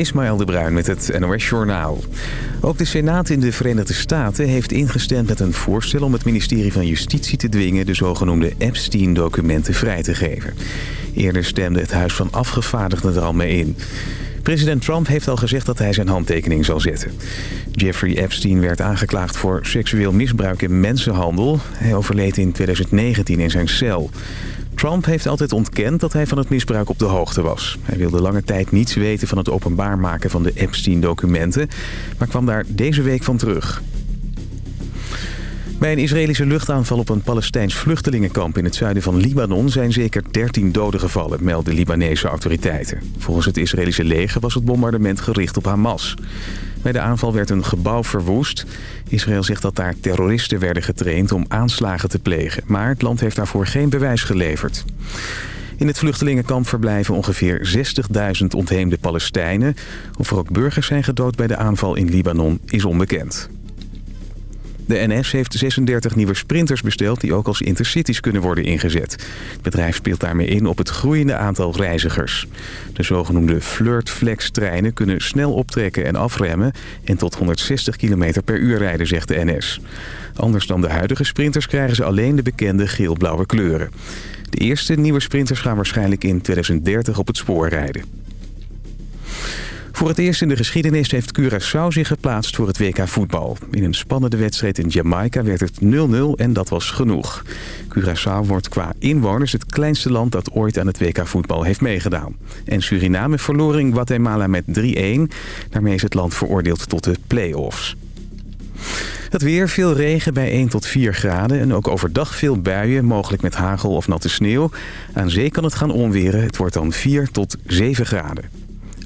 Ismaël de Bruin met het NOS Journaal. Ook de Senaat in de Verenigde Staten heeft ingestemd met een voorstel... om het ministerie van Justitie te dwingen de zogenoemde Epstein-documenten vrij te geven. Eerder stemde het Huis van Afgevaardigden er al mee in. President Trump heeft al gezegd dat hij zijn handtekening zal zetten. Jeffrey Epstein werd aangeklaagd voor seksueel misbruik en mensenhandel. Hij overleed in 2019 in zijn cel. Trump heeft altijd ontkend dat hij van het misbruik op de hoogte was. Hij wilde lange tijd niets weten van het openbaar maken van de Epstein-documenten... maar kwam daar deze week van terug. Bij een Israëlische luchtaanval op een Palestijns vluchtelingenkamp in het zuiden van Libanon zijn zeker 13 doden gevallen, melden Libanese autoriteiten. Volgens het Israëlische leger was het bombardement gericht op Hamas. Bij de aanval werd een gebouw verwoest. Israël zegt dat daar terroristen werden getraind om aanslagen te plegen. Maar het land heeft daarvoor geen bewijs geleverd. In het vluchtelingenkamp verblijven ongeveer 60.000 ontheemde Palestijnen. Of er ook burgers zijn gedood bij de aanval in Libanon is onbekend. De NS heeft 36 nieuwe sprinters besteld die ook als intercities kunnen worden ingezet. Het bedrijf speelt daarmee in op het groeiende aantal reizigers. De zogenoemde Flirt-Flex-treinen kunnen snel optrekken en afremmen... en tot 160 km per uur rijden, zegt de NS. Anders dan de huidige sprinters krijgen ze alleen de bekende geel-blauwe kleuren. De eerste nieuwe sprinters gaan waarschijnlijk in 2030 op het spoor rijden. Voor het eerst in de geschiedenis heeft Curaçao zich geplaatst voor het WK voetbal. In een spannende wedstrijd in Jamaica werd het 0-0 en dat was genoeg. Curaçao wordt qua inwoners het kleinste land dat ooit aan het WK voetbal heeft meegedaan. En Suriname verloor in Guatemala met 3-1. Daarmee is het land veroordeeld tot de play-offs. Het weer, veel regen bij 1 tot 4 graden en ook overdag veel buien, mogelijk met hagel of natte sneeuw. Aan zee kan het gaan onweren, het wordt dan 4 tot 7 graden.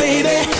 baby.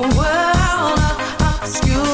like our best times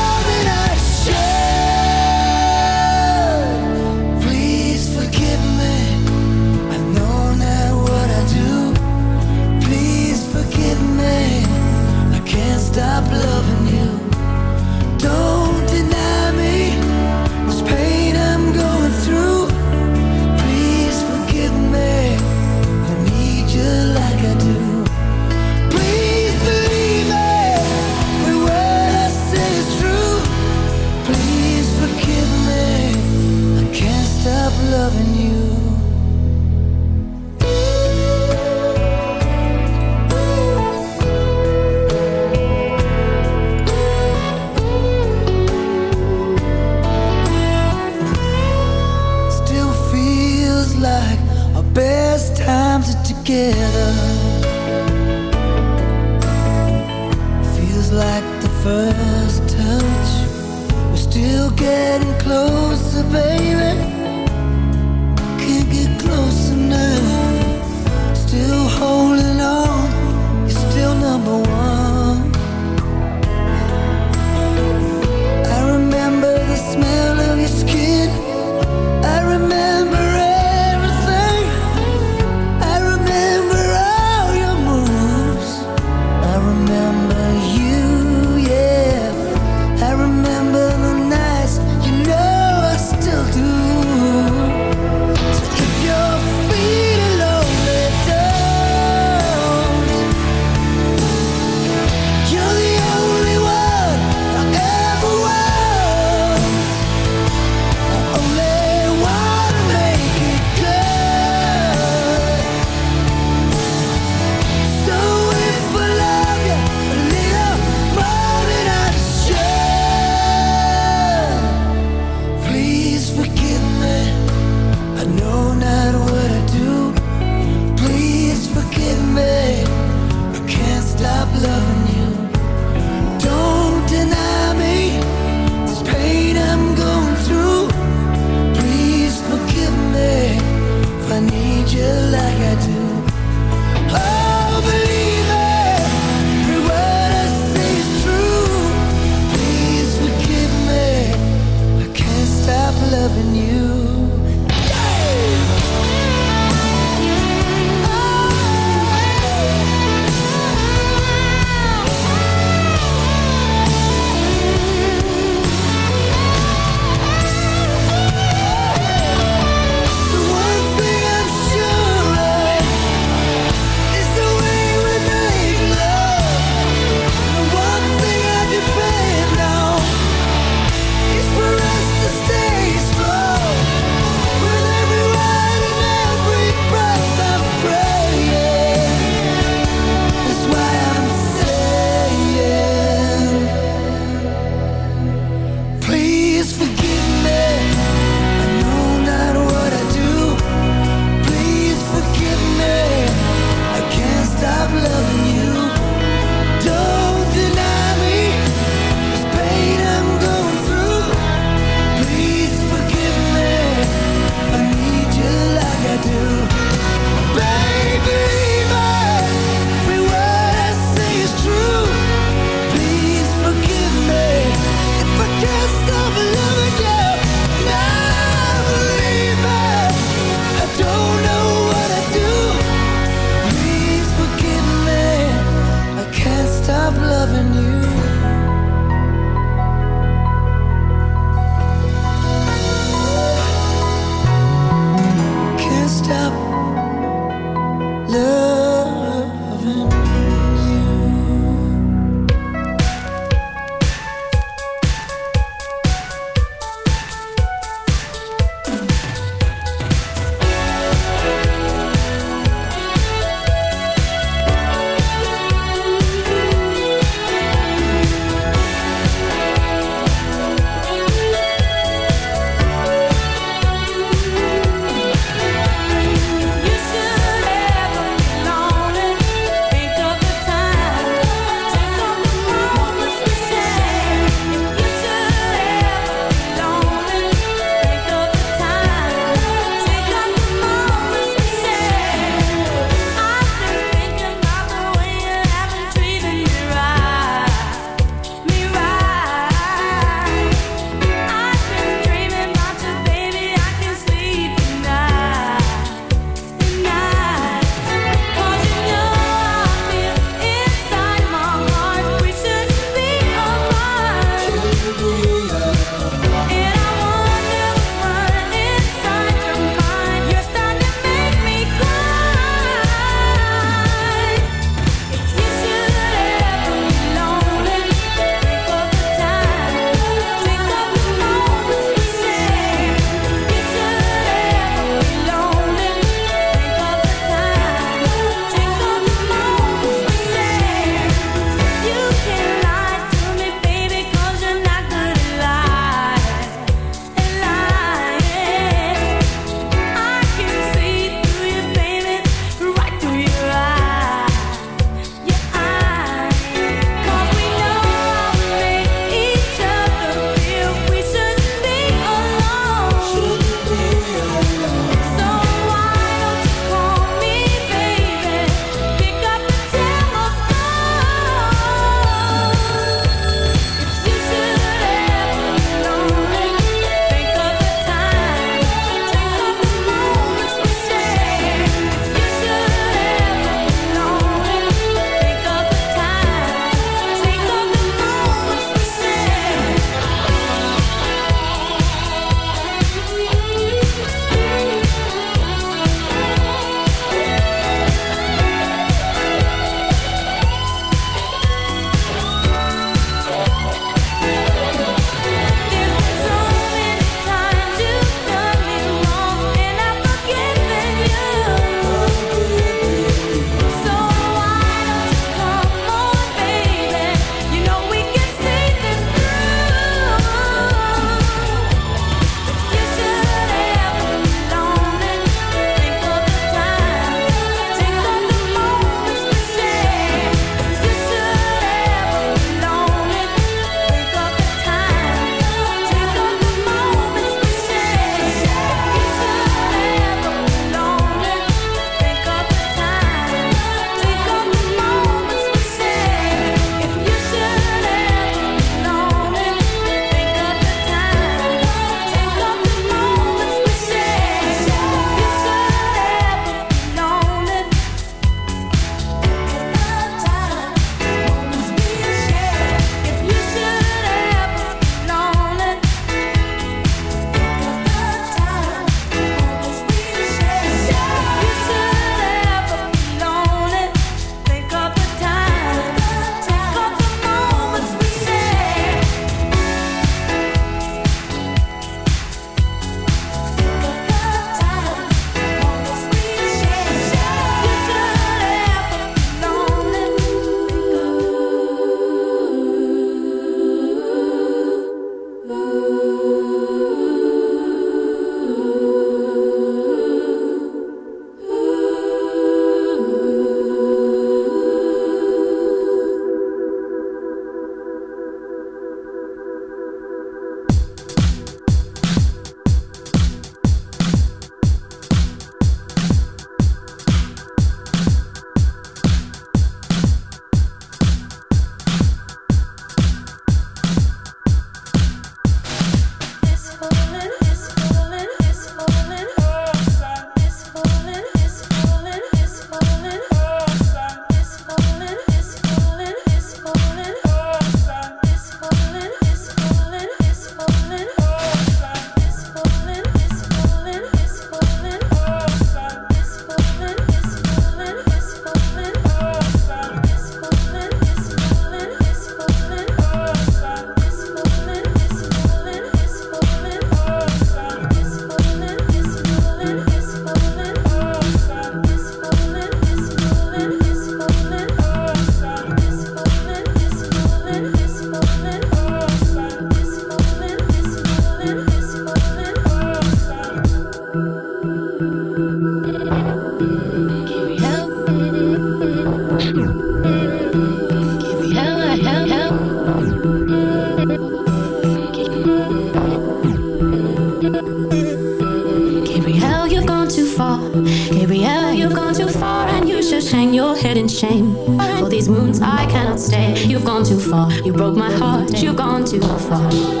gone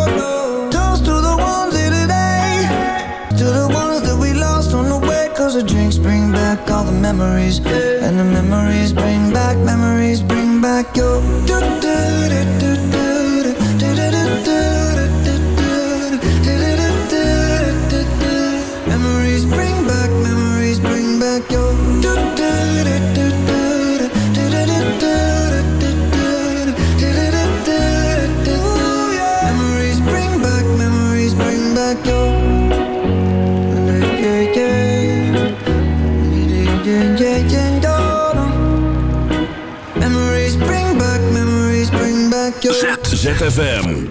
all the memories. And the memories bring back, memories bring back your do do do do ZFM.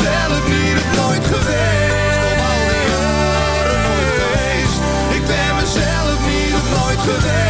Ik ben mezelf niet het nooit geweest. Op al die geweest. Ik ben mezelf niet op nooit geweest.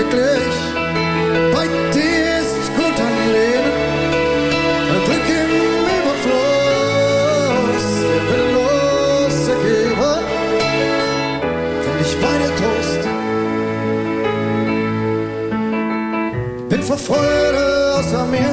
wirklich, bei dir ist gut ein Leben, ein Glück im Überfluss, wir los, ergeben, find ich bei dir Trost. Bin vor Freude außer mir,